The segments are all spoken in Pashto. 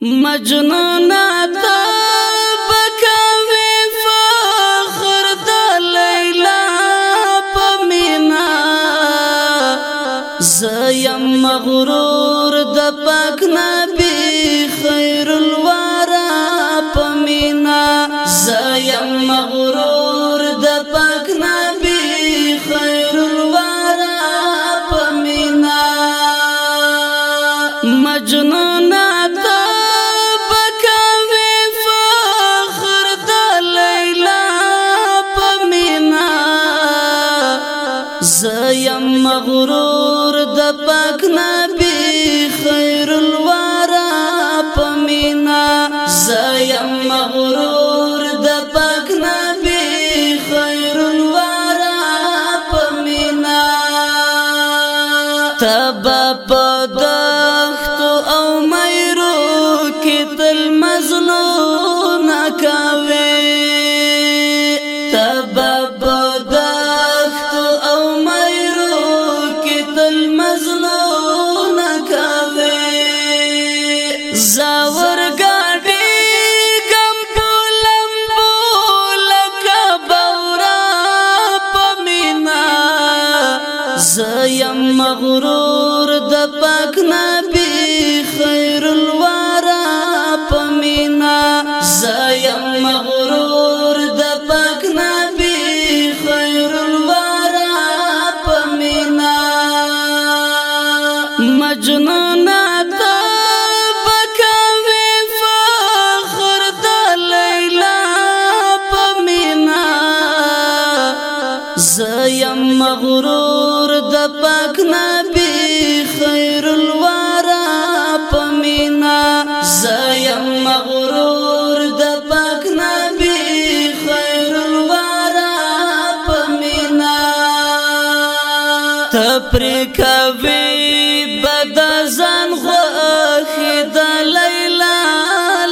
مجنون تا بکوي فخر د لیلا پمینا زیم مغرور د پاک نبی خیر الورا پمینا زیم مغرور د پاک نبی خیر الورا پمینا مجنون پاک نبی خیر الوارا پمینا زیم مغرور د پاک نبی خیر الوارا پمینا تب پدر زیم مغرور د پاک نبی خیر الوارا پمینا زیم مغرور د پاک نبی خیر الوارا پمینا مجنون زیم مغرور پر کوي بد ځان خو اخد لیلا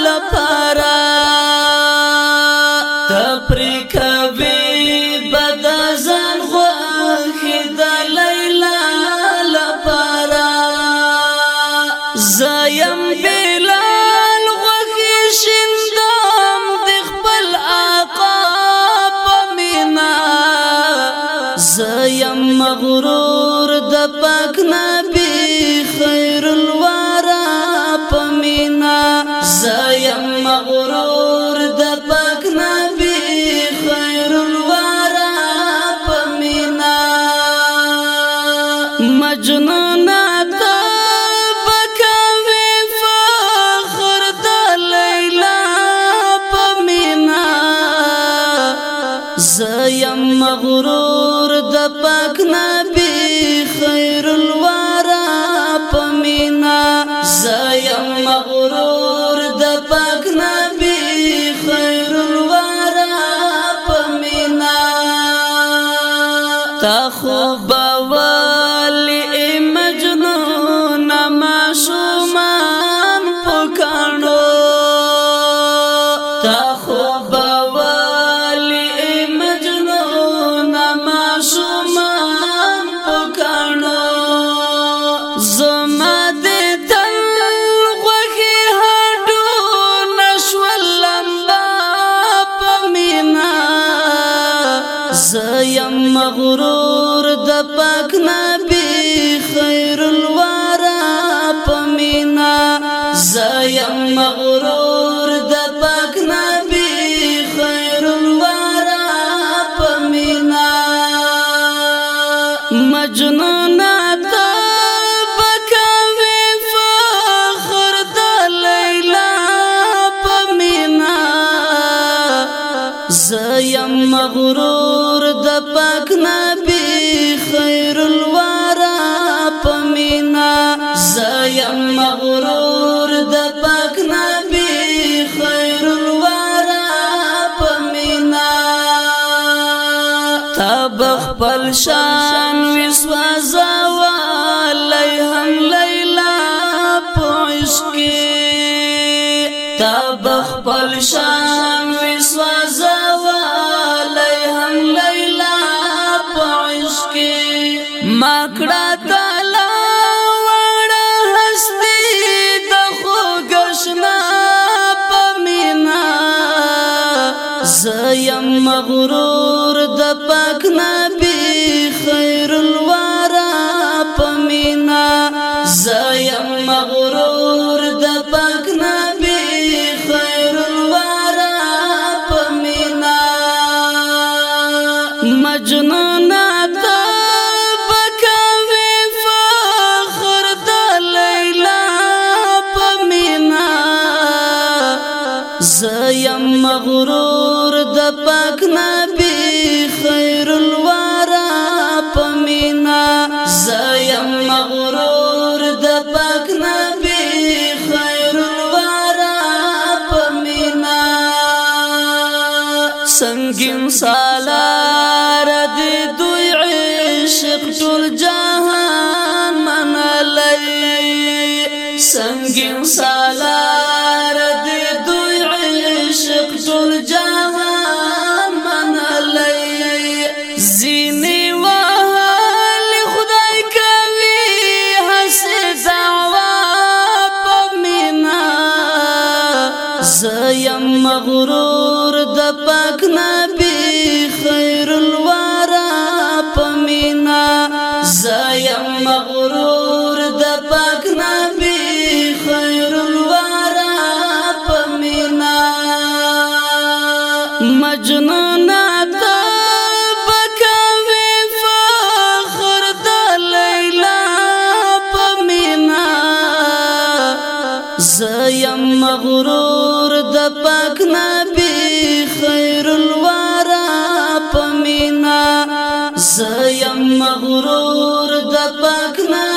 لپاره تپر زیم مغرور مجنون تا بکوي فخر د لیلا پمینا زیم مغرور د پکنا تب خپل شان وسوا زوا لای هم لیلا پوش کی تب خپل شان وسوا زوا لای هم لیلا پوش کی مکړه زیم مغرور د پاک نبی زیم مغرور د پاک نبی خیر الوارا پمینا زیم مغرور د پاک نبی خیر الوارا پمینا سنگین سالار دی دوی عشق ټول جهان منلای سنگین سالار دی دوی غرور کور د پاک نه